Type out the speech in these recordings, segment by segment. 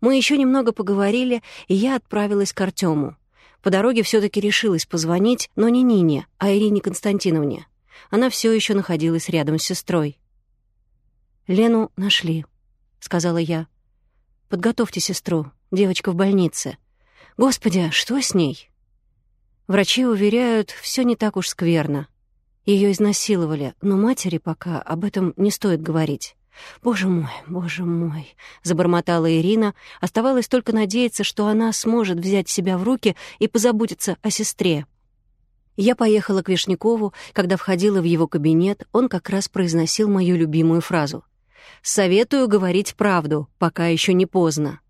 Мы еще немного поговорили, и я отправилась к Артему. По дороге все таки решилась позвонить, но не Нине, а Ирине Константиновне. Она все еще находилась рядом с сестрой. «Лену нашли», — сказала я. «Подготовьте сестру, девочка в больнице. Господи, что с ней?» Врачи уверяют, все не так уж скверно. Ее изнасиловали, но матери пока об этом не стоит говорить. «Боже мой, боже мой!» — забормотала Ирина. Оставалось только надеяться, что она сможет взять себя в руки и позаботиться о сестре. Я поехала к Вишнякову. Когда входила в его кабинет, он как раз произносил мою любимую фразу. «Советую говорить правду, пока еще не поздно».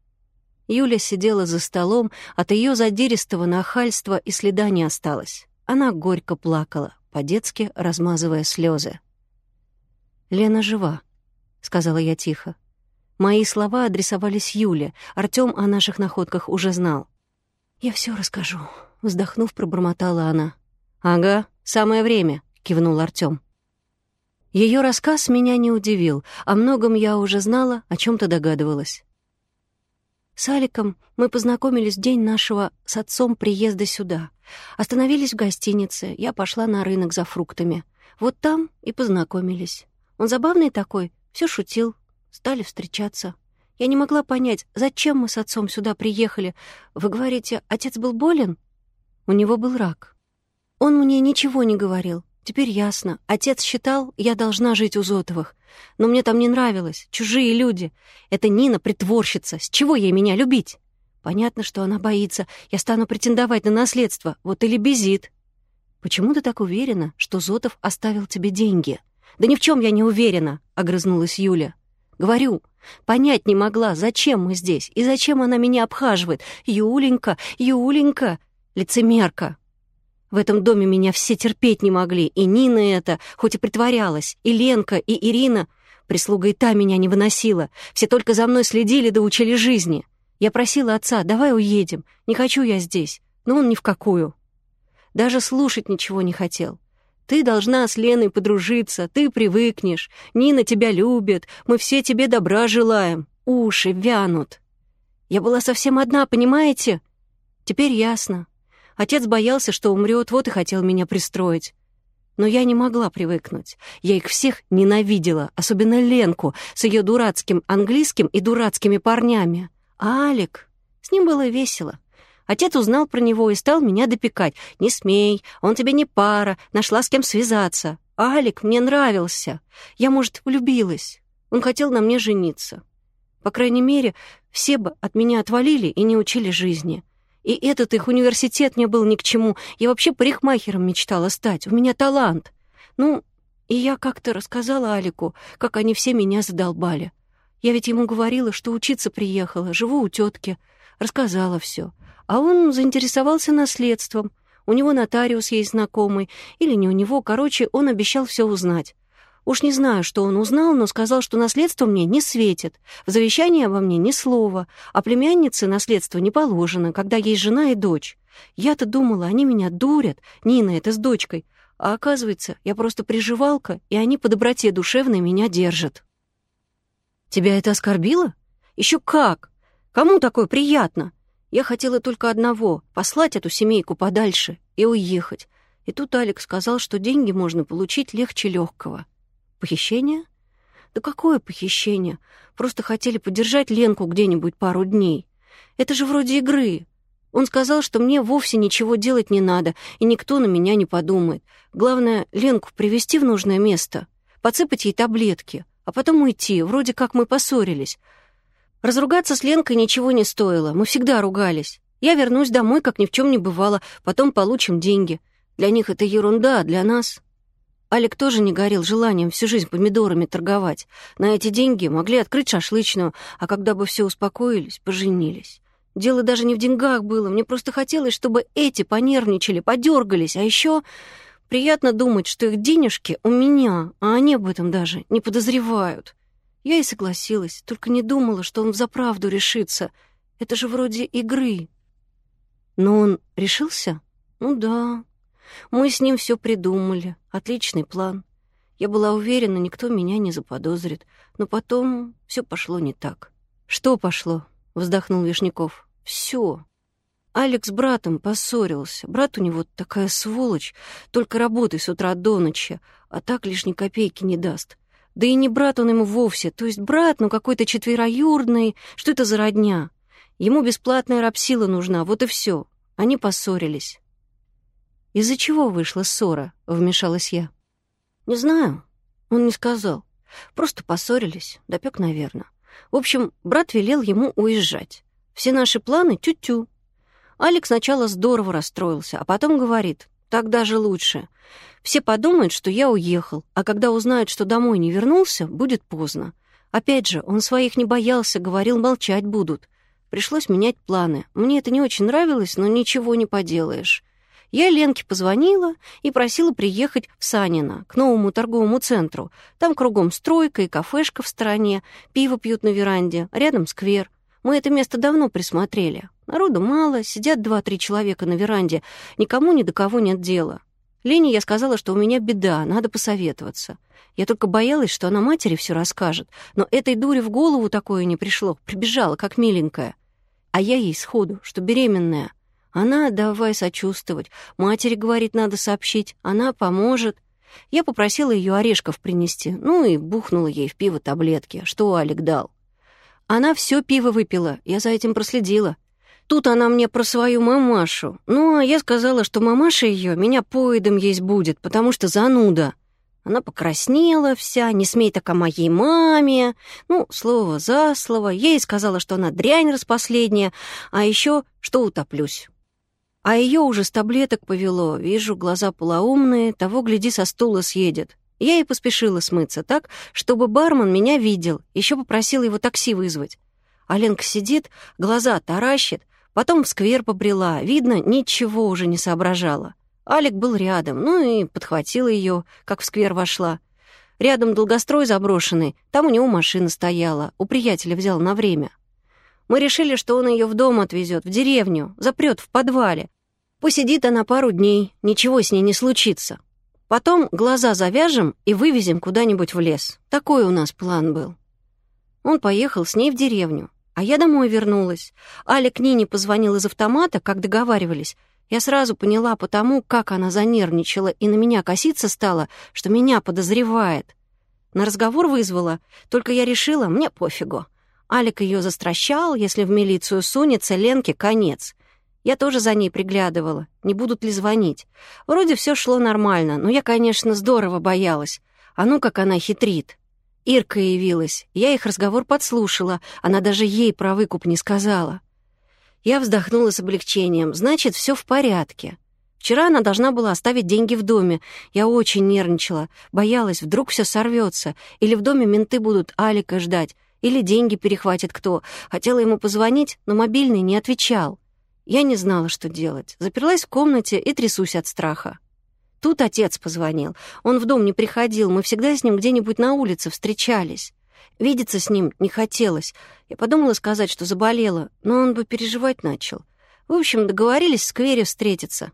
Юля сидела за столом, от ее задиристого нахальства и следа не осталось. Она горько плакала, по-детски размазывая слезы. «Лена жива», — сказала я тихо. Мои слова адресовались Юле. Артём о наших находках уже знал. «Я всё расскажу», — вздохнув, пробормотала она. «Ага, самое время», — кивнул Артём. Её рассказ меня не удивил. О многом я уже знала, о чём-то догадывалась. С Аликом мы познакомились в день нашего с отцом приезда сюда. Остановились в гостинице, я пошла на рынок за фруктами. Вот там и познакомились. Он забавный такой, все шутил, стали встречаться. Я не могла понять, зачем мы с отцом сюда приехали. Вы говорите, отец был болен? У него был рак. Он мне ничего не говорил. Теперь ясно. Отец считал, я должна жить у Зотовых. Но мне там не нравилось. Чужие люди. Это Нина притворщица. С чего ей меня любить? Понятно, что она боится. Я стану претендовать на наследство. Вот или безит. Почему ты так уверена, что Зотов оставил тебе деньги? «Да ни в чем я не уверена», — огрызнулась Юля. «Говорю, понять не могла, зачем мы здесь и зачем она меня обхаживает. Юленька, Юленька, лицемерка». В этом доме меня все терпеть не могли, и Нина это, хоть и притворялась, и Ленка, и Ирина. Прислуга и та меня не выносила, все только за мной следили да учили жизни. Я просила отца, давай уедем, не хочу я здесь, но он ни в какую. Даже слушать ничего не хотел. Ты должна с Леной подружиться, ты привыкнешь. Нина тебя любит, мы все тебе добра желаем. Уши вянут. Я была совсем одна, понимаете? Теперь ясно. Отец боялся, что умрет, вот и хотел меня пристроить. Но я не могла привыкнуть. Я их всех ненавидела, особенно Ленку с ее дурацким английским и дурацкими парнями. А Алик... С ним было весело. Отец узнал про него и стал меня допекать. «Не смей, он тебе не пара, нашла с кем связаться. Алик мне нравился. Я, может, влюбилась. Он хотел на мне жениться. По крайней мере, все бы от меня отвалили и не учили жизни. И этот их университет мне был ни к чему. Я вообще парикмахером мечтала стать. У меня талант. Ну, и я как-то рассказала Алику, как они все меня задолбали. Я ведь ему говорила, что учиться приехала, живу у тетки. Рассказала все. А он заинтересовался наследством. У него нотариус есть знакомый. Или не у него, короче, он обещал все узнать. Уж не знаю, что он узнал, но сказал, что наследство мне не светит. В завещании обо мне ни слова. А племяннице наследство не положено, когда есть жена и дочь. Я-то думала, они меня дурят. Нина это с дочкой. А оказывается, я просто приживалка, и они по доброте душевной меня держат. Тебя это оскорбило? Еще как! Кому такое приятно? Я хотела только одного — послать эту семейку подальше и уехать. И тут Алекс сказал, что деньги можно получить легче легкого. Похищение? Да какое похищение? Просто хотели подержать Ленку где-нибудь пару дней. Это же вроде игры. Он сказал, что мне вовсе ничего делать не надо, и никто на меня не подумает. Главное, Ленку привести в нужное место, подсыпать ей таблетки, а потом уйти, вроде как мы поссорились. Разругаться с Ленкой ничего не стоило, мы всегда ругались. Я вернусь домой, как ни в чем не бывало, потом получим деньги. Для них это ерунда, а для нас... Алик тоже не горел желанием всю жизнь помидорами торговать. На эти деньги могли открыть шашлычную, а когда бы все успокоились, поженились. Дело даже не в деньгах было, мне просто хотелось, чтобы эти понервничали, подергались, а еще приятно думать, что их денежки у меня, а они об этом даже не подозревают. Я и согласилась, только не думала, что он взаправду решится. Это же вроде игры. Но он решился? Ну да. Мы с ним все придумали. Отличный план. Я была уверена, никто меня не заподозрит. Но потом все пошло не так. Что пошло? вздохнул Вишняков. Все. Алекс с братом поссорился. Брат у него такая сволочь, только работай с утра до ночи, а так лишней копейки не даст. Да и не брат он ему вовсе, то есть брат, но какой-то четвероюрный, что это за родня? Ему бесплатная рабсила нужна, вот и все. Они поссорились. «Из-за чего вышла ссора?» — вмешалась я. «Не знаю. Он не сказал. Просто поссорились, допек, наверное. В общем, брат велел ему уезжать. Все наши планы тю-тю. Алекс сначала здорово расстроился, а потом говорит, так даже лучше. Все подумают, что я уехал, а когда узнают, что домой не вернулся, будет поздно. Опять же, он своих не боялся, говорил, молчать будут. Пришлось менять планы. Мне это не очень нравилось, но ничего не поделаешь. Я Ленке позвонила и просила приехать в Санино, к новому торговому центру. Там кругом стройка и кафешка в стороне, пиво пьют на веранде, рядом сквер. Мы это место давно присмотрели. Народу мало, сидят два-три человека на веранде, никому ни до кого нет дела. Лене я сказала, что у меня беда, надо посоветоваться. Я только боялась, что она матери все расскажет, но этой дуре в голову такое не пришло, прибежала, как миленькая. А я ей сходу, что беременная. Она давай сочувствовать. Матери, говорит, надо сообщить. Она поможет. Я попросила ее орешков принести, ну и бухнула ей в пиво таблетки, что Алик дал. Она все пиво выпила, я за этим проследила. Тут она мне про свою мамашу. Ну, а я сказала, что мамаша ее меня поедом есть будет, потому что зануда. Она покраснела вся, не смей так о моей маме. Ну, слово за слово. Ей сказала, что она дрянь распоследняя, а еще что утоплюсь. А ее уже с таблеток повело. Вижу, глаза полоумные, того, гляди, со стула съедет. Я и поспешила смыться так, чтобы бармен меня видел, еще попросила его такси вызвать. А Ленка сидит, глаза таращит, потом в сквер побрела, видно, ничего уже не соображала. Алик был рядом, ну и подхватила ее, как в сквер вошла. Рядом долгострой заброшенный, там у него машина стояла, у приятеля взял на время. Мы решили, что он ее в дом отвезет, в деревню, запрет в подвале. Посидит она пару дней, ничего с ней не случится. Потом глаза завяжем и вывезем куда-нибудь в лес. Такой у нас план был. Он поехал с ней в деревню, а я домой вернулась. Аля Нине позвонил из автомата, как договаривались. Я сразу поняла потому, как она занервничала и на меня коситься стала, что меня подозревает. На разговор вызвала, только я решила, мне пофигу. Алик ее застращал, если в милицию сунется, Ленке конец. Я тоже за ней приглядывала, не будут ли звонить. Вроде все шло нормально, но я, конечно, здорово боялась. А ну, как она хитрит. Ирка явилась, я их разговор подслушала, она даже ей про выкуп не сказала. Я вздохнула с облегчением, значит, все в порядке. Вчера она должна была оставить деньги в доме. Я очень нервничала, боялась, вдруг все сорвется, или в доме менты будут Алика ждать, или деньги перехватит кто. Хотела ему позвонить, но мобильный не отвечал. Я не знала, что делать. Заперлась в комнате и трясусь от страха. Тут отец позвонил. Он в дом не приходил, мы всегда с ним где-нибудь на улице встречались. Видеться с ним не хотелось. Я подумала сказать, что заболела, но он бы переживать начал. В общем, договорились в сквере встретиться.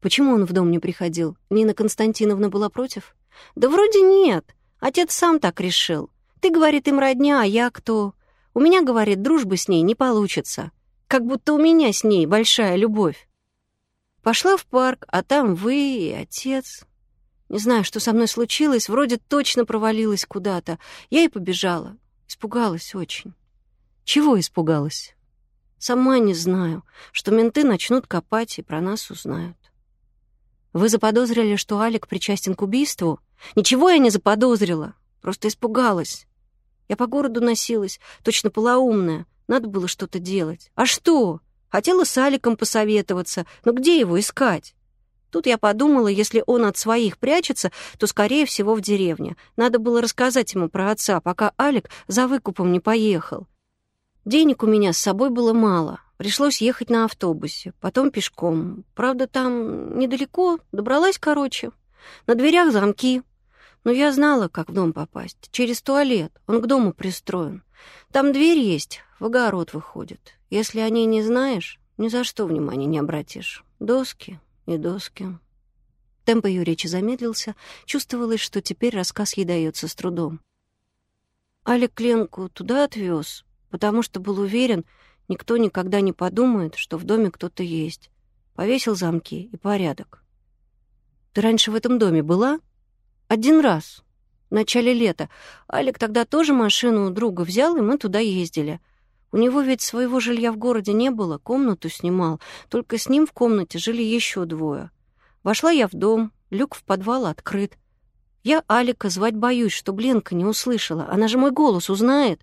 Почему он в дом не приходил? Нина Константиновна была против? Да вроде нет. Отец сам так решил. Ты, говорит, им родня, а я кто? У меня, говорит, дружбы с ней не получится. Как будто у меня с ней большая любовь. Пошла в парк, а там вы и отец. Не знаю, что со мной случилось, вроде точно провалилась куда-то. Я и побежала. Испугалась очень. Чего испугалась? Сама не знаю, что менты начнут копать и про нас узнают. Вы заподозрили, что Алик причастен к убийству? Ничего я не заподозрила, просто испугалась. Я по городу носилась, точно полоумная. Надо было что-то делать. А что? Хотела с Аликом посоветоваться, но где его искать? Тут я подумала, если он от своих прячется, то, скорее всего, в деревне. Надо было рассказать ему про отца, пока Алик за выкупом не поехал. Денег у меня с собой было мало. Пришлось ехать на автобусе, потом пешком. Правда, там недалеко, добралась короче. На дверях замки, но я знала, как в дом попасть. Через туалет. Он к дому пристроен. Там дверь есть, в огород выходит. Если о ней не знаешь, ни за что внимания не обратишь. Доски и доски. Темп ее речи замедлился. Чувствовалось, что теперь рассказ ей дается с трудом. Алик Ленку туда отвез, потому что был уверен, никто никогда не подумает, что в доме кто-то есть. Повесил замки и порядок. Ты раньше в этом доме была? Один раз, в начале лета. Алик тогда тоже машину у друга взял, и мы туда ездили. У него ведь своего жилья в городе не было, комнату снимал. Только с ним в комнате жили еще двое. Вошла я в дом, люк в подвал открыт. Я Алика звать боюсь, чтобы Ленка не услышала. Она же мой голос узнает.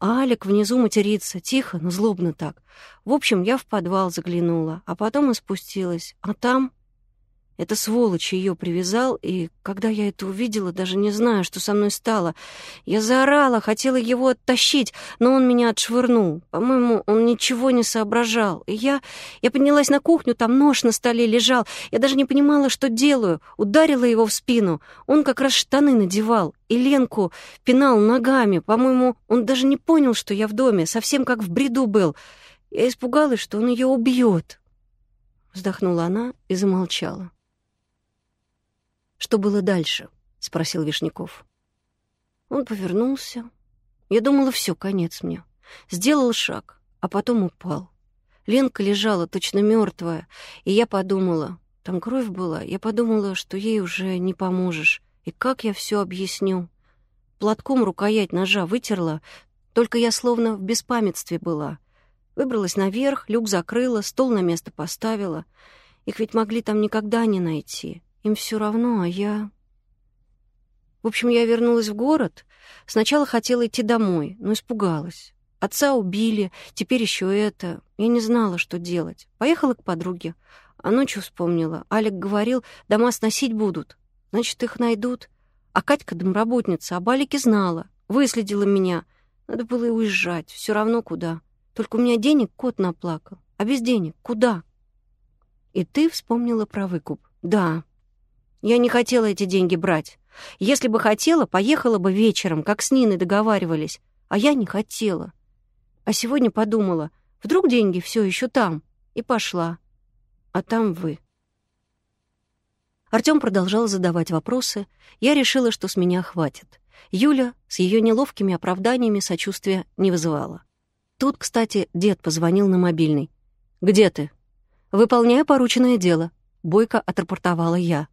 А Алик внизу матерится, тихо, но злобно так. В общем, я в подвал заглянула, а потом и спустилась. А там это сволочь ее привязал, и когда я это увидела, даже не знаю, что со мной стало. Я заорала, хотела его оттащить, но он меня отшвырнул. По-моему, он ничего не соображал. И я... Я поднялась на кухню, там нож на столе лежал. Я даже не понимала, что делаю. Ударила его в спину. Он как раз штаны надевал. И Ленку пинал ногами. По-моему, он даже не понял, что я в доме. Совсем как в бреду был. Я испугалась, что он ее убьет. Вздохнула она и замолчала. «Что было дальше?» — спросил Вишняков. Он повернулся. Я думала, все, конец мне. Сделал шаг, а потом упал. Ленка лежала точно мертвая, и я подумала, там кровь была, я подумала, что ей уже не поможешь. И как я все объясню? Платком рукоять ножа вытерла, только я словно в беспамятстве была. Выбралась наверх, люк закрыла, стол на место поставила. Их ведь могли там никогда не найти. Им все равно, а я... В общем, я вернулась в город. Сначала хотела идти домой, но испугалась. Отца убили, теперь еще это. Я не знала, что делать. Поехала к подруге. А ночью вспомнила. Алик говорил, дома сносить будут. Значит, их найдут. А Катька домработница об Алике знала. Выследила меня. Надо было и уезжать. Все равно куда. Только у меня денег кот наплакал. А без денег куда? И ты вспомнила про выкуп. Да, я не хотела эти деньги брать. Если бы хотела, поехала бы вечером, как с Ниной договаривались. А я не хотела. А сегодня подумала, вдруг деньги все еще там. И пошла. А там вы. Артём продолжал задавать вопросы. Я решила, что с меня хватит. Юля с ее неловкими оправданиями сочувствия не вызывала. Тут, кстати, дед позвонил на мобильный. «Где ты?» «Выполняю порученное дело», — бойко отрапортовала я.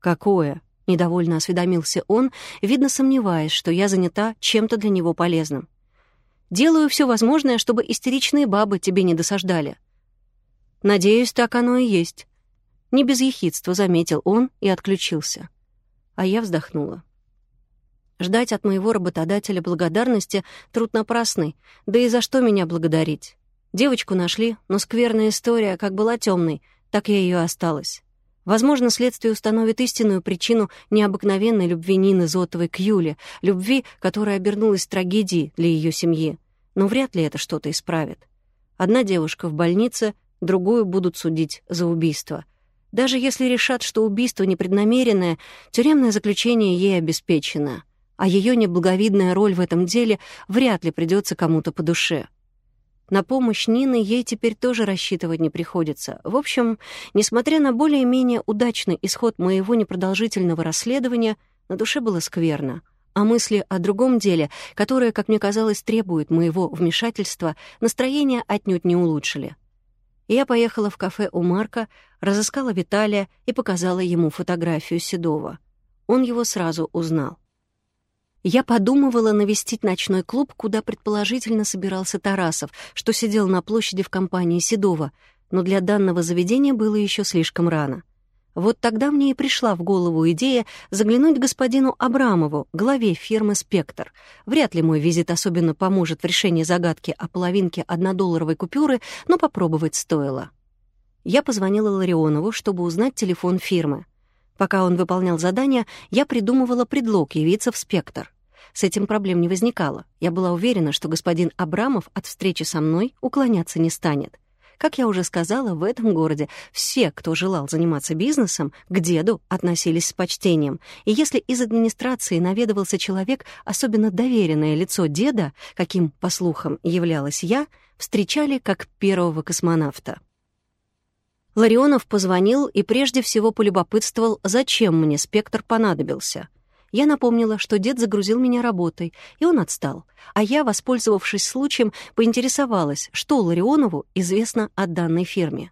«Какое?» — недовольно осведомился он, видно сомневаясь, что я занята чем-то для него полезным. «Делаю все возможное, чтобы истеричные бабы тебе не досаждали». «Надеюсь, так оно и есть». Не без ехидства заметил он и отключился. А я вздохнула. Ждать от моего работодателя благодарности — труд напрасный, да и за что меня благодарить? Девочку нашли, но скверная история как была темной, так я ее осталась. Возможно, следствие установит истинную причину необыкновенной любви Нины Зотовой к Юле, любви, которая обернулась трагедией для ее семьи. Но вряд ли это что-то исправит. Одна девушка в больнице, другую будут судить за убийство. Даже если решат, что убийство непреднамеренное, тюремное заключение ей обеспечено, а ее неблаговидная роль в этом деле вряд ли придется кому-то по душе. На помощь Нины ей теперь тоже рассчитывать не приходится. В общем, несмотря на более-менее удачный исход моего непродолжительного расследования, на душе было скверно. А мысли о другом деле, которое, как мне казалось, требует моего вмешательства, настроение отнюдь не улучшили. Я поехала в кафе у Марка, разыскала Виталия и показала ему фотографию Седова. Он его сразу узнал. Я подумывала навестить ночной клуб, куда предположительно собирался Тарасов, что сидел на площади в компании Седова, но для данного заведения было еще слишком рано. Вот тогда мне и пришла в голову идея заглянуть господину Абрамову, главе фирмы «Спектр». Вряд ли мой визит особенно поможет в решении загадки о половинке однодолларовой купюры, но попробовать стоило. Я позвонила Ларионову, чтобы узнать телефон фирмы. Пока он выполнял задание, я придумывала предлог явиться в «Спектр». С этим проблем не возникало. Я была уверена, что господин Абрамов от встречи со мной уклоняться не станет. Как я уже сказала, в этом городе все, кто желал заниматься бизнесом, к деду относились с почтением. И если из администрации наведывался человек, особенно доверенное лицо деда, каким, по слухам, являлась я, встречали как первого космонавта. Ларионов позвонил и прежде всего полюбопытствовал, зачем мне спектр понадобился. Я напомнила, что дед загрузил меня работой, и он отстал. А я, воспользовавшись случаем, поинтересовалась, что Ларионову известно о данной фирме.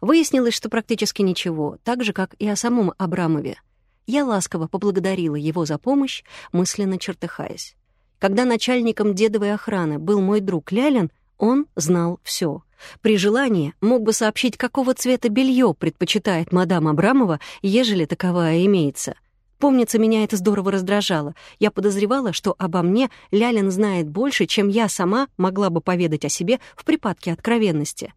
Выяснилось, что практически ничего, так же, как и о самом Абрамове. Я ласково поблагодарила его за помощь, мысленно чертыхаясь. Когда начальником дедовой охраны был мой друг Лялин, он знал все. При желании мог бы сообщить, какого цвета белье предпочитает мадам Абрамова, ежели таковая имеется — Помнится, меня это здорово раздражало. Я подозревала, что обо мне Лялин знает больше, чем я сама могла бы поведать о себе в припадке откровенности.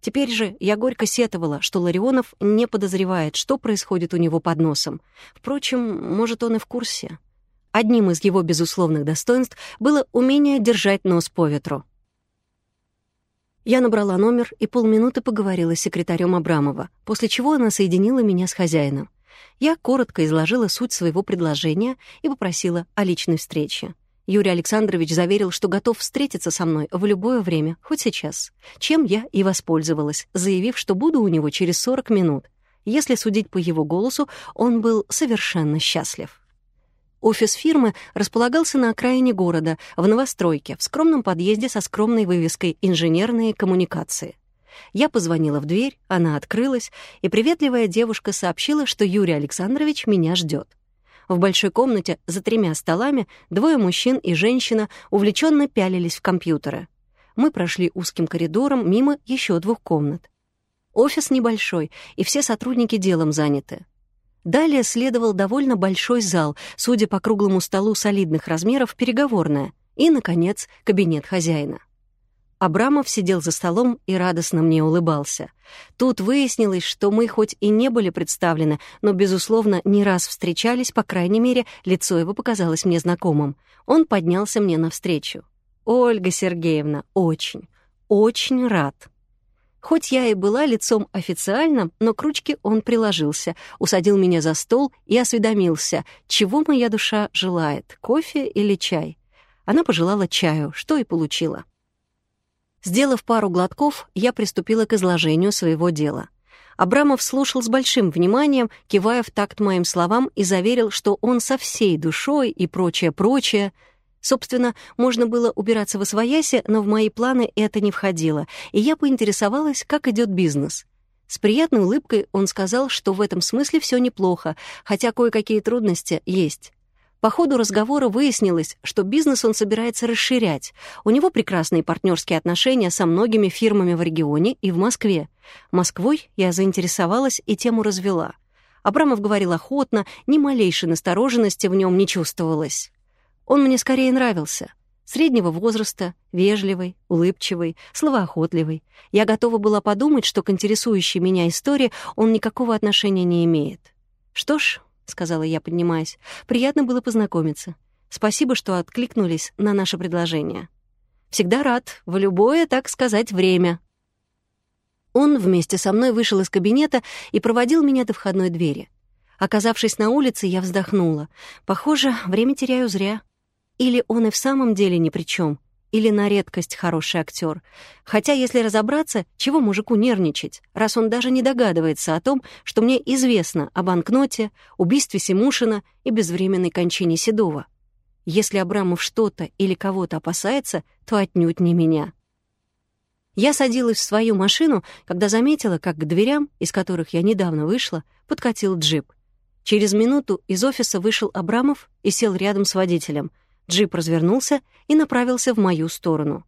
Теперь же я горько сетовала, что Ларионов не подозревает, что происходит у него под носом. Впрочем, может, он и в курсе. Одним из его безусловных достоинств было умение держать нос по ветру. Я набрала номер и полминуты поговорила с секретарем Абрамова, после чего она соединила меня с хозяином. Я коротко изложила суть своего предложения и попросила о личной встрече. Юрий Александрович заверил, что готов встретиться со мной в любое время, хоть сейчас, чем я и воспользовалась, заявив, что буду у него через 40 минут. Если судить по его голосу, он был совершенно счастлив. Офис фирмы располагался на окраине города, в новостройке, в скромном подъезде со скромной вывеской «Инженерные коммуникации». Я позвонила в дверь, она открылась, и приветливая девушка сообщила, что Юрий Александрович меня ждет. В большой комнате за тремя столами двое мужчин и женщина увлеченно пялились в компьютеры. Мы прошли узким коридором мимо еще двух комнат. Офис небольшой, и все сотрудники делом заняты. Далее следовал довольно большой зал, судя по круглому столу солидных размеров, переговорная, и, наконец, кабинет хозяина. Абрамов сидел за столом и радостно мне улыбался. Тут выяснилось, что мы хоть и не были представлены, но, безусловно, не раз встречались, по крайней мере, лицо его показалось мне знакомым. Он поднялся мне навстречу. «Ольга Сергеевна, очень, очень рад». Хоть я и была лицом официальным, но к ручке он приложился, усадил меня за стол и осведомился, чего моя душа желает, кофе или чай. Она пожелала чаю, что и получила. Сделав пару глотков, я приступила к изложению своего дела. Абрамов слушал с большим вниманием, кивая в такт моим словам и заверил, что он со всей душой и прочее-прочее. Собственно, можно было убираться в освоясе, но в мои планы это не входило, и я поинтересовалась, как идет бизнес. С приятной улыбкой он сказал, что в этом смысле все неплохо, хотя кое-какие трудности есть. По ходу разговора выяснилось, что бизнес он собирается расширять. У него прекрасные партнерские отношения со многими фирмами в регионе и в Москве. Москвой я заинтересовалась и тему развела. Абрамов говорил охотно, ни малейшей настороженности в нем не чувствовалось. Он мне скорее нравился. Среднего возраста, вежливый, улыбчивый, словоохотливый. Я готова была подумать, что к интересующей меня истории он никакого отношения не имеет. Что ж, — сказала я, поднимаясь. «Приятно было познакомиться. Спасибо, что откликнулись на наше предложение. Всегда рад, в любое, так сказать, время». Он вместе со мной вышел из кабинета и проводил меня до входной двери. Оказавшись на улице, я вздохнула. Похоже, время теряю зря. Или он и в самом деле ни при чем, или на редкость хороший актер. Хотя, если разобраться, чего мужику нервничать, раз он даже не догадывается о том, что мне известно о банкноте, убийстве Симушина и безвременной кончине Седова. Если Абрамов что-то или кого-то опасается, то отнюдь не меня. Я садилась в свою машину, когда заметила, как к дверям, из которых я недавно вышла, подкатил джип. Через минуту из офиса вышел Абрамов и сел рядом с водителем — Джип развернулся и направился в мою сторону.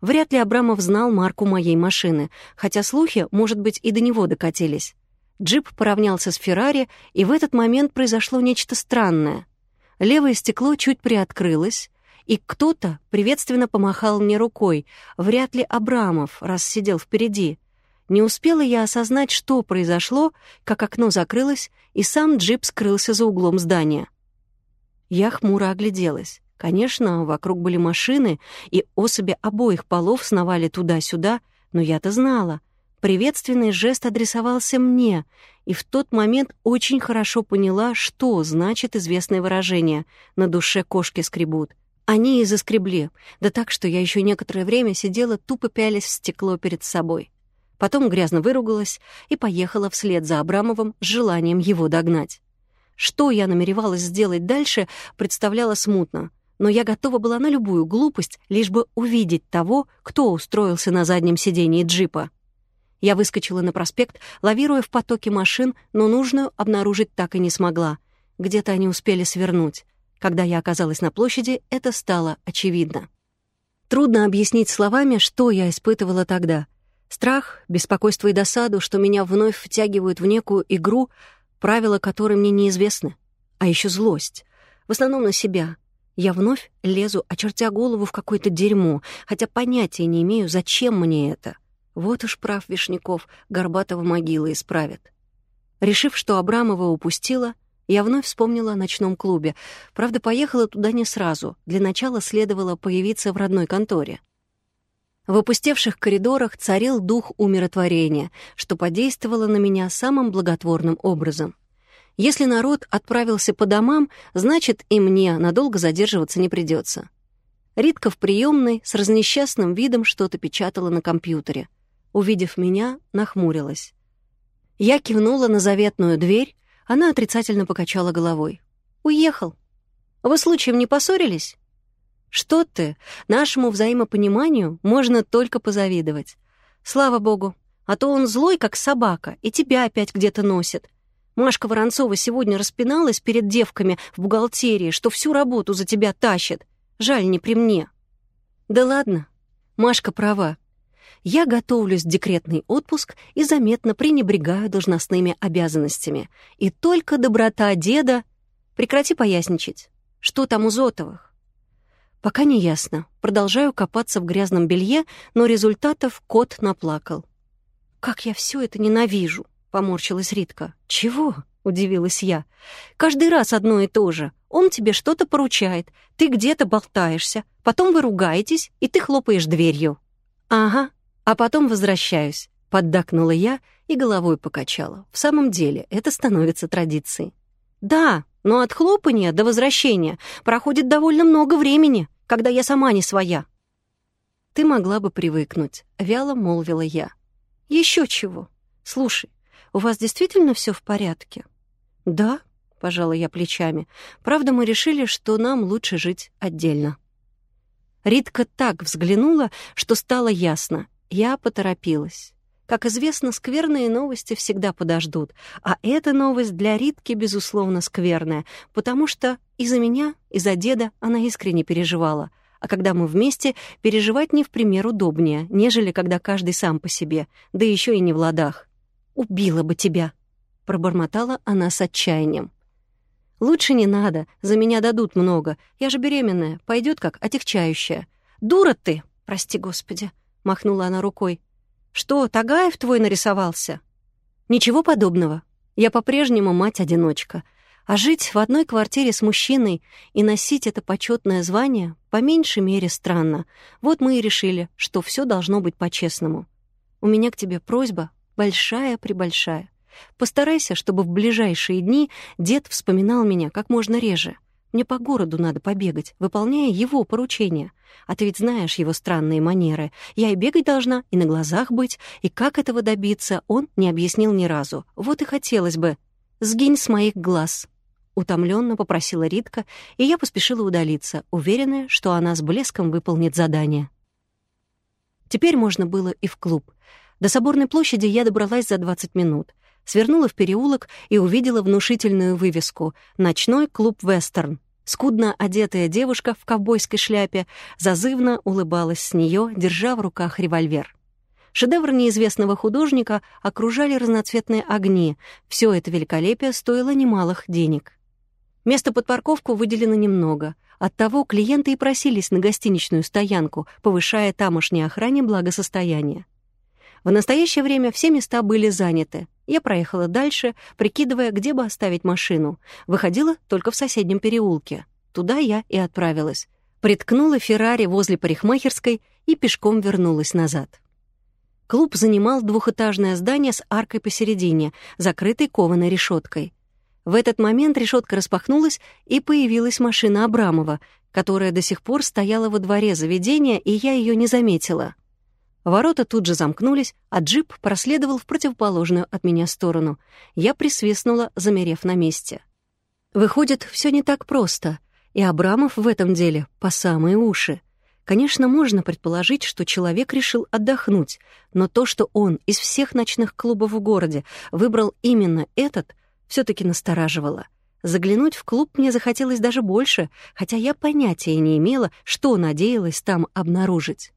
Вряд ли Абрамов знал марку моей машины, хотя слухи, может быть, и до него докатились. Джип поравнялся с Феррари, и в этот момент произошло нечто странное. Левое стекло чуть приоткрылось, и кто-то приветственно помахал мне рукой, вряд ли Абрамов, раз сидел впереди. Не успела я осознать, что произошло, как окно закрылось, и сам джип скрылся за углом здания. Я хмуро огляделась. Конечно, вокруг были машины, и особи обоих полов сновали туда-сюда, но я-то знала. Приветственный жест адресовался мне, и в тот момент очень хорошо поняла, что значит известное выражение «на душе кошки скребут». Они и заскребли, да так, что я еще некоторое время сидела, тупо пялясь в стекло перед собой. Потом грязно выругалась и поехала вслед за Абрамовым с желанием его догнать. Что я намеревалась сделать дальше, представляла смутно. Но я готова была на любую глупость, лишь бы увидеть того, кто устроился на заднем сидении джипа. Я выскочила на проспект, лавируя в потоке машин, но нужную обнаружить так и не смогла. Где-то они успели свернуть. Когда я оказалась на площади, это стало очевидно. Трудно объяснить словами, что я испытывала тогда. Страх, беспокойство и досаду, что меня вновь втягивают в некую игру, правила которой мне неизвестны. А еще злость. В основном на себя. Я вновь лезу, очертя голову в какое-то дерьмо, хотя понятия не имею, зачем мне это. Вот уж прав Вишняков, Горбатова могила исправит. Решив, что Абрамова упустила, я вновь вспомнила о ночном клубе. Правда, поехала туда не сразу. Для начала следовало появиться в родной конторе. В опустевших коридорах царил дух умиротворения, что подействовало на меня самым благотворным образом. Если народ отправился по домам, значит, и мне надолго задерживаться не придется. Ритка в приемной с разнесчастным видом что-то печатала на компьютере. Увидев меня, нахмурилась. Я кивнула на заветную дверь, она отрицательно покачала головой. «Уехал. Вы случаем не поссорились?» «Что ты? Нашему взаимопониманию можно только позавидовать. Слава богу. А то он злой, как собака, и тебя опять где-то носит. Машка Воронцова сегодня распиналась перед девками в бухгалтерии, что всю работу за тебя тащит. Жаль, не при мне». «Да ладно. Машка права я готовлюсь в декретный отпуск и заметно пренебрегаю должностными обязанностями. И только доброта деда... Прекрати поясничать. Что там у Зотовых? Пока не ясно. Продолжаю копаться в грязном белье, но результатов кот наплакал. «Как я все это ненавижу!» — поморщилась Ритка. «Чего?» — удивилась я. «Каждый раз одно и то же. Он тебе что-то поручает, ты где-то болтаешься, потом вы ругаетесь, и ты хлопаешь дверью». «Ага, а потом возвращаюсь», — поддакнула я и головой покачала. В самом деле, это становится традицией. «Да, но от хлопания до возвращения проходит довольно много времени, когда я сама не своя». «Ты могла бы привыкнуть», — вяло молвила я. Еще чего? Слушай, у вас действительно все в порядке?» «Да», — пожала я плечами. «Правда, мы решили, что нам лучше жить отдельно». Ритка так взглянула, что стало ясно. Я поторопилась. Как известно, скверные новости всегда подождут, а эта новость для Ритки, безусловно, скверная, потому что и за меня, и за деда она искренне переживала. А когда мы вместе, переживать не в пример удобнее, нежели когда каждый сам по себе, да еще и не в ладах. «Убила бы тебя!» — пробормотала она с отчаянием. «Лучше не надо, за меня дадут много. Я же беременная, пойдет как отягчающая. Дура ты, прости господи!» — махнула она рукой. «Что, Тагаев твой нарисовался?» «Ничего подобного. Я по-прежнему мать-одиночка. А жить в одной квартире с мужчиной и носить это почетное звание по меньшей мере странно. Вот мы и решили, что все должно быть по-честному. У меня к тебе просьба большая-пребольшая. Постарайся, чтобы в ближайшие дни дед вспоминал меня как можно реже. Мне по городу надо побегать, выполняя его поручения. А ты ведь знаешь его странные манеры. Я и бегать должна, и на глазах быть. И как этого добиться, он не объяснил ни разу. Вот и хотелось бы. «Сгинь с моих глаз», — утомленно попросила Ритка, и я поспешила удалиться, уверенная, что она с блеском выполнит задание. Теперь можно было и в клуб. До Соборной площади я добралась за 20 минут свернула в переулок и увидела внушительную вывеску «Ночной клуб Вестерн». Скудно одетая девушка в ковбойской шляпе зазывно улыбалась с нее, держа в руках револьвер. Шедевр неизвестного художника окружали разноцветные огни. Все это великолепие стоило немалых денег. Места под парковку выделено немного. Оттого клиенты и просились на гостиничную стоянку, повышая тамошней охране благосостояние. В настоящее время все места были заняты. Я проехала дальше, прикидывая, где бы оставить машину. Выходила только в соседнем переулке. Туда я и отправилась. Приткнула Феррари возле парикмахерской и пешком вернулась назад. Клуб занимал двухэтажное здание с аркой посередине, закрытой кованой решеткой. В этот момент решетка распахнулась, и появилась машина Абрамова, которая до сих пор стояла во дворе заведения, и я ее не заметила. Ворота тут же замкнулись, а джип проследовал в противоположную от меня сторону. Я присвистнула, замерев на месте. Выходит, все не так просто, и Абрамов в этом деле по самые уши. Конечно, можно предположить, что человек решил отдохнуть, но то, что он из всех ночных клубов в городе выбрал именно этот, все таки настораживало. Заглянуть в клуб мне захотелось даже больше, хотя я понятия не имела, что надеялась там обнаружить.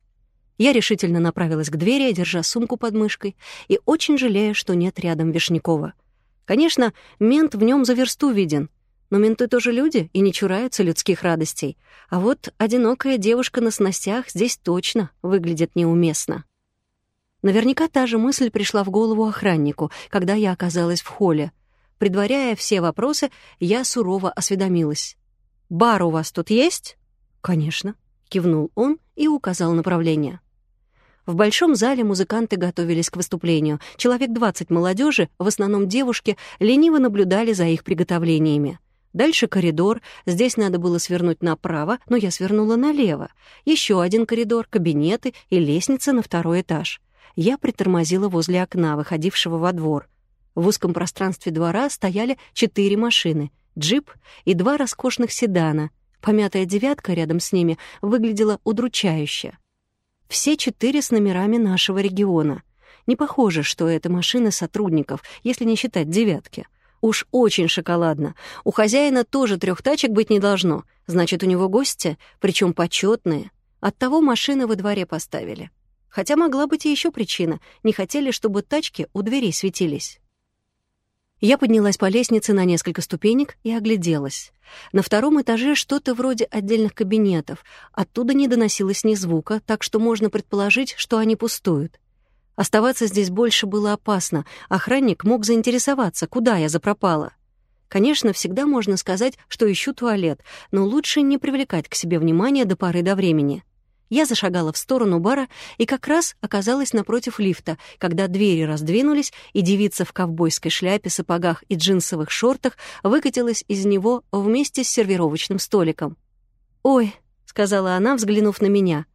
Я решительно направилась к двери, держа сумку под мышкой, и очень жалея, что нет рядом Вишнякова. Конечно, мент в нем за версту виден, но менты тоже люди и не чураются людских радостей. А вот одинокая девушка на сностях здесь точно выглядит неуместно. Наверняка та же мысль пришла в голову охраннику, когда я оказалась в холле. Предваряя все вопросы, я сурово осведомилась. «Бар у вас тут есть?» «Конечно», — кивнул он и указал направление. В большом зале музыканты готовились к выступлению. Человек 20 молодежи, в основном девушки, лениво наблюдали за их приготовлениями. Дальше коридор, здесь надо было свернуть направо, но я свернула налево. Еще один коридор, кабинеты и лестница на второй этаж. Я притормозила возле окна, выходившего во двор. В узком пространстве двора стояли четыре машины, джип и два роскошных седана. Помятая девятка рядом с ними выглядела удручающе. Все четыре с номерами нашего региона. Не похоже, что это машины сотрудников, если не считать девятки. Уж очень шоколадно. У хозяина тоже трех тачек быть не должно. Значит, у него гости, причем почетные. Оттого машины во дворе поставили. Хотя могла быть и еще причина. Не хотели, чтобы тачки у дверей светились. Я поднялась по лестнице на несколько ступенек и огляделась. На втором этаже что-то вроде отдельных кабинетов. Оттуда не доносилось ни звука, так что можно предположить, что они пустуют. Оставаться здесь больше было опасно. Охранник мог заинтересоваться, куда я запропала. Конечно, всегда можно сказать, что ищу туалет, но лучше не привлекать к себе внимания до поры до времени. Я зашагала в сторону бара и как раз оказалась напротив лифта, когда двери раздвинулись, и девица в ковбойской шляпе, сапогах и джинсовых шортах выкатилась из него вместе с сервировочным столиком. «Ой», — сказала она, взглянув на меня.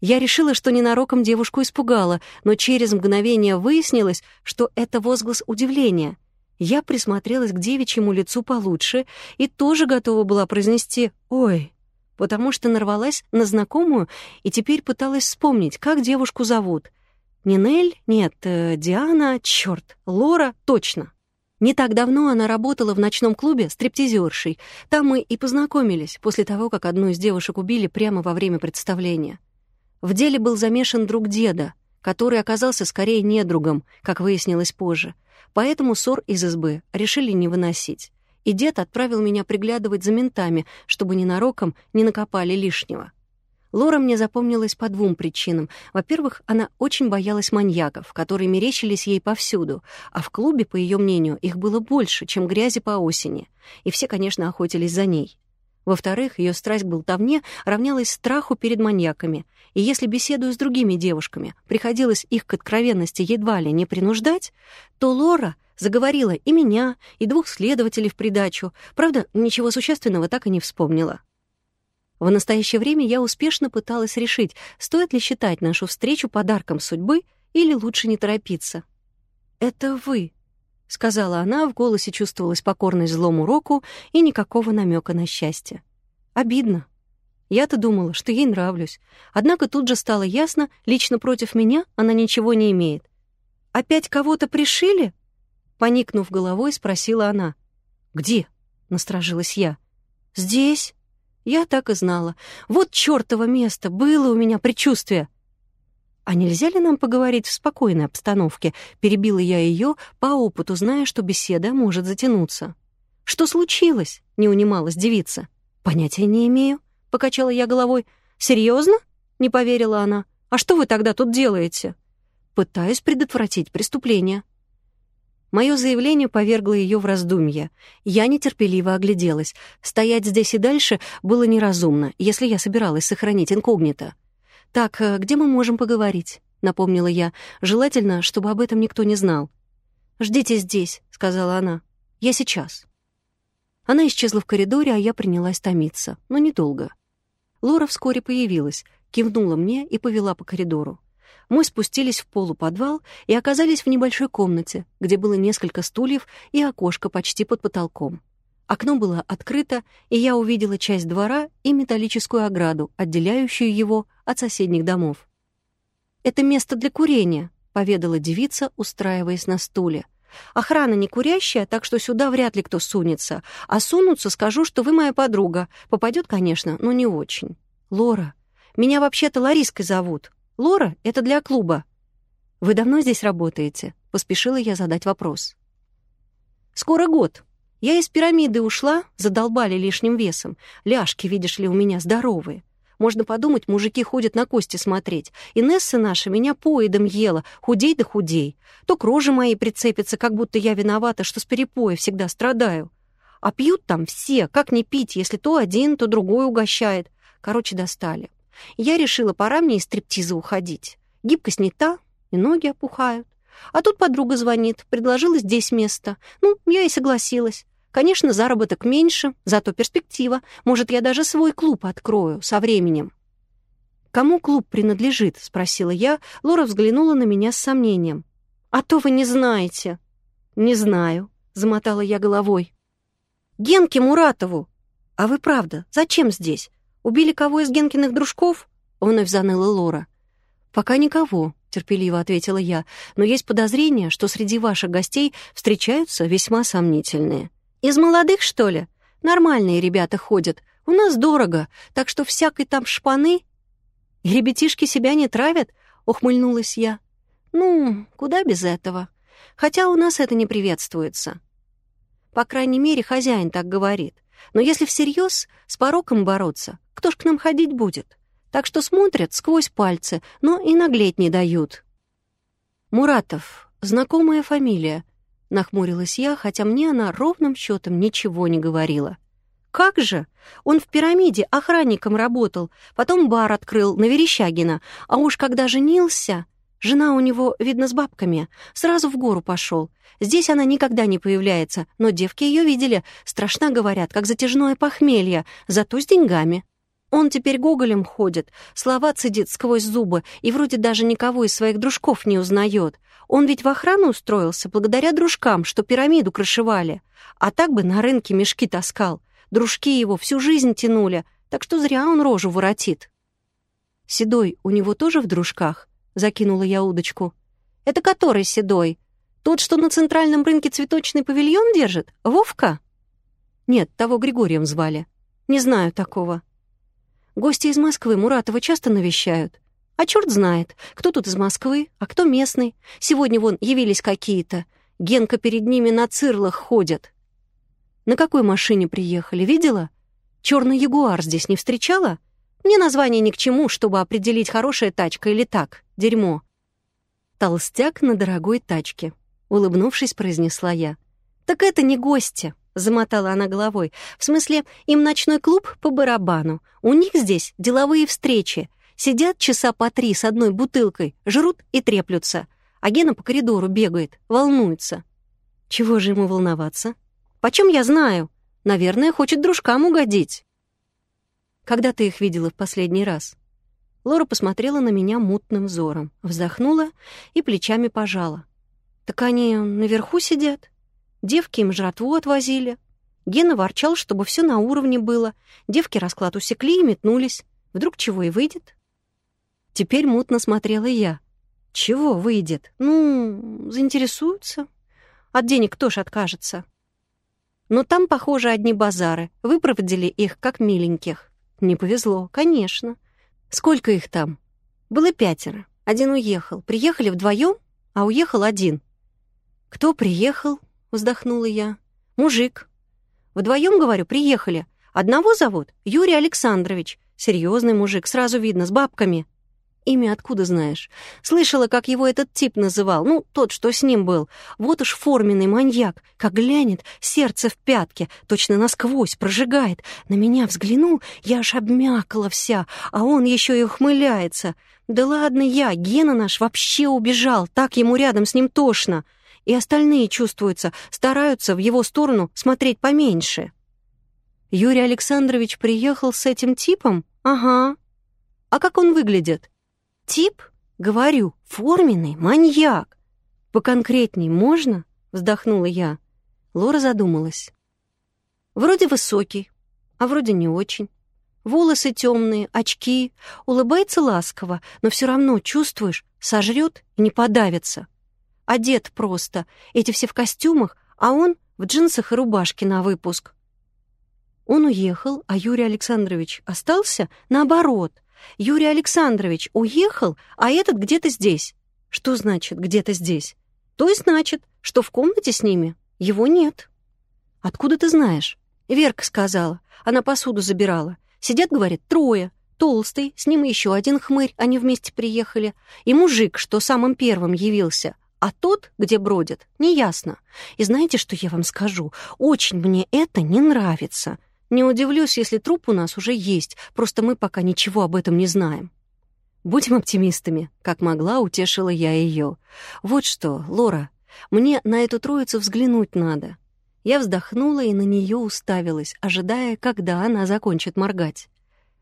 Я решила, что ненароком девушку испугала, но через мгновение выяснилось, что это возглас удивления. Я присмотрелась к девичьему лицу получше и тоже готова была произнести «Ой» потому что нарвалась на знакомую и теперь пыталась вспомнить, как девушку зовут. Нинель? Нет, э, Диана, черт, Лора, точно. Не так давно она работала в ночном клубе стриптизершей. Там мы и познакомились после того, как одну из девушек убили прямо во время представления. В деле был замешан друг деда, который оказался скорее недругом, как выяснилось позже. Поэтому ссор из избы решили не выносить и дед отправил меня приглядывать за ментами, чтобы ненароком не накопали лишнего. Лора мне запомнилась по двум причинам. Во-первых, она очень боялась маньяков, которые мерещились ей повсюду, а в клубе, по ее мнению, их было больше, чем грязи по осени, и все, конечно, охотились за ней. Во-вторых, ее страсть к болтовне равнялась страху перед маньяками, и если, беседуя с другими девушками, приходилось их к откровенности едва ли не принуждать, то Лора — Заговорила и меня, и двух следователей в придачу. Правда, ничего существенного так и не вспомнила. В настоящее время я успешно пыталась решить, стоит ли считать нашу встречу подарком судьбы или лучше не торопиться. «Это вы», — сказала она, в голосе чувствовалась покорность злому року и никакого намека на счастье. «Обидно. Я-то думала, что ей нравлюсь. Однако тут же стало ясно, лично против меня она ничего не имеет. Опять кого-то пришили?» Поникнув головой, спросила она. «Где?» — насторожилась я. «Здесь». Я так и знала. Вот чёртово место, было у меня предчувствие. «А нельзя ли нам поговорить в спокойной обстановке?» Перебила я её по опыту, зная, что беседа может затянуться. «Что случилось?» — не унималась девица. «Понятия не имею», — покачала я головой. «Серьезно?» — не поверила она. «А что вы тогда тут делаете?» «Пытаюсь предотвратить преступление», Мое заявление повергло ее в раздумье. Я нетерпеливо огляделась. Стоять здесь и дальше было неразумно, если я собиралась сохранить инкогнито. «Так, э, где мы можем поговорить?» — напомнила я. «Желательно, чтобы об этом никто не знал». «Ждите здесь», — сказала она. «Я сейчас». Она исчезла в коридоре, а я принялась томиться, но недолго. Лора вскоре появилась, кивнула мне и повела по коридору мы спустились в полуподвал и оказались в небольшой комнате, где было несколько стульев и окошко почти под потолком. Окно было открыто, и я увидела часть двора и металлическую ограду, отделяющую его от соседних домов. «Это место для курения», — поведала девица, устраиваясь на стуле. «Охрана не курящая, так что сюда вряд ли кто сунется. А сунутся, скажу, что вы моя подруга. Попадет, конечно, но не очень. Лора. Меня вообще-то Лариской зовут. Лора — это для клуба». «Вы давно здесь работаете?» — поспешила я задать вопрос. «Скоро год», я из пирамиды ушла, задолбали лишним весом. Ляжки, видишь ли, у меня здоровые. Можно подумать, мужики ходят на кости смотреть. Инесса наша меня поедом ела, худей да худей. То к роже моей прицепится, как будто я виновата, что с перепоя всегда страдаю. А пьют там все, как не пить, если то один, то другой угощает. Короче, достали. Я решила, пора мне из стриптиза уходить. Гибкость не та, и ноги опухают. А тут подруга звонит, предложила здесь место. Ну, я и согласилась. Конечно, заработок меньше, зато перспектива. Может, я даже свой клуб открою со временем. «Кому клуб принадлежит?» — спросила я. Лора взглянула на меня с сомнением. «А то вы не знаете». «Не знаю», — замотала я головой. «Генке Муратову!» «А вы правда, зачем здесь? Убили кого из Генкиных дружков?» — вновь заныла Лора. «Пока никого», — терпеливо ответила я, «но есть подозрение, что среди ваших гостей встречаются весьма сомнительные». «Из молодых, что ли? Нормальные ребята ходят. У нас дорого, так что всякой там шпаны...» «И ребятишки себя не травят?» — ухмыльнулась я. «Ну, куда без этого? Хотя у нас это не приветствуется. По крайней мере, хозяин так говорит. Но если всерьез с пороком бороться, кто ж к нам ходить будет?» так что смотрят сквозь пальцы, но и наглеть не дают. «Муратов, знакомая фамилия», — нахмурилась я, хотя мне она ровным счетом ничего не говорила. «Как же? Он в пирамиде охранником работал, потом бар открыл на Верещагина, а уж когда женился...» Жена у него, видно, с бабками. Сразу в гору пошел. Здесь она никогда не появляется, но девки ее видели. Страшно говорят, как затяжное похмелье, зато с деньгами. Он теперь гоголем ходит, слова цедит сквозь зубы и вроде даже никого из своих дружков не узнает. Он ведь в охрану устроился благодаря дружкам, что пирамиду крышевали. А так бы на рынке мешки таскал. Дружки его всю жизнь тянули, так что зря он рожу воротит. «Седой у него тоже в дружках?» — закинула я удочку. «Это который Седой? Тот, что на центральном рынке цветочный павильон держит? Вовка?» «Нет, того Григорием звали. Не знаю такого». Гости из Москвы Муратова часто навещают. А черт знает, кто тут из Москвы, а кто местный. Сегодня вон явились какие-то. Генка перед ними на цирлах ходят. На какой машине приехали, видела? Черный ягуар здесь не встречала? Мне название ни к чему, чтобы определить, хорошая тачка или так, дерьмо. Толстяк на дорогой тачке, улыбнувшись, произнесла я. Так это не гости. Замотала она головой. «В смысле, им ночной клуб по барабану. У них здесь деловые встречи. Сидят часа по три с одной бутылкой, жрут и треплются. А Гена по коридору бегает, волнуется. Чего же ему волноваться? Почем я знаю? Наверное, хочет дружкам угодить. Когда ты их видела в последний раз? Лора посмотрела на меня мутным взором, вздохнула и плечами пожала. Так они наверху сидят. Девки им жратву отвозили. Гена ворчал, чтобы все на уровне было. Девки расклад усекли и метнулись. Вдруг чего и выйдет? Теперь мутно смотрела я. Чего выйдет? Ну, заинтересуются. От денег кто ж откажется? Но там, похоже, одни базары. Выпроводили их, как миленьких. Не повезло, конечно. Сколько их там? Было пятеро. Один уехал. Приехали вдвоем, а уехал один. Кто приехал, — вздохнула я. «Мужик. Вдвоем, говорю, приехали. Одного зовут Юрий Александрович. Серьезный мужик, сразу видно, с бабками». «Имя откуда знаешь?» «Слышала, как его этот тип называл. Ну, тот, что с ним был. Вот уж форменный маньяк. Как глянет, сердце в пятке, точно насквозь прожигает. На меня взглянул, я аж обмякала вся, а он еще и ухмыляется. Да ладно я, Гена наш вообще убежал, так ему рядом с ним тошно» и остальные чувствуются, стараются в его сторону смотреть поменьше. Юрий Александрович приехал с этим типом? Ага. А как он выглядит? Тип? Говорю, форменный маньяк. Поконкретней можно? Вздохнула я. Лора задумалась. Вроде высокий, а вроде не очень. Волосы темные, очки, улыбается ласково, но все равно чувствуешь, сожрет и не подавится. Одет просто, эти все в костюмах, а он в джинсах и рубашке на выпуск. Он уехал, а Юрий Александрович остался? Наоборот. Юрий Александрович уехал, а этот где-то здесь. Что значит «где-то здесь»? То и значит, что в комнате с ними его нет. Откуда ты знаешь? Верка сказала. Она посуду забирала. Сидят, говорит, трое. Толстый, с ним еще один хмырь, они вместе приехали. И мужик, что самым первым явился. А тот, где бродит, неясно. И знаете, что я вам скажу? Очень мне это не нравится. Не удивлюсь, если труп у нас уже есть, просто мы пока ничего об этом не знаем. Будем оптимистами, как могла, утешила я ее. Вот что, Лора, мне на эту троицу взглянуть надо. Я вздохнула и на нее уставилась, ожидая, когда она закончит моргать.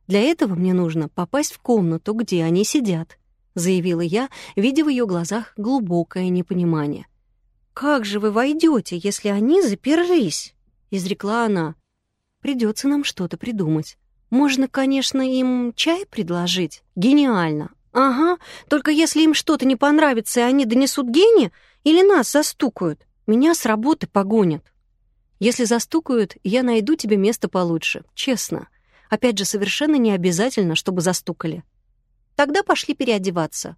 Для этого мне нужно попасть в комнату, где они сидят, заявила я, видя в ее глазах глубокое непонимание. Как же вы войдете, если они заперлись? изрекла она. Придется нам что-то придумать. Можно, конечно, им чай предложить. Гениально. Ага, только если им что-то не понравится, и они донесут Гене или нас застукают, меня с работы погонят. Если застукают, я найду тебе место получше, честно. Опять же, совершенно не обязательно, чтобы застукали. Тогда пошли переодеваться.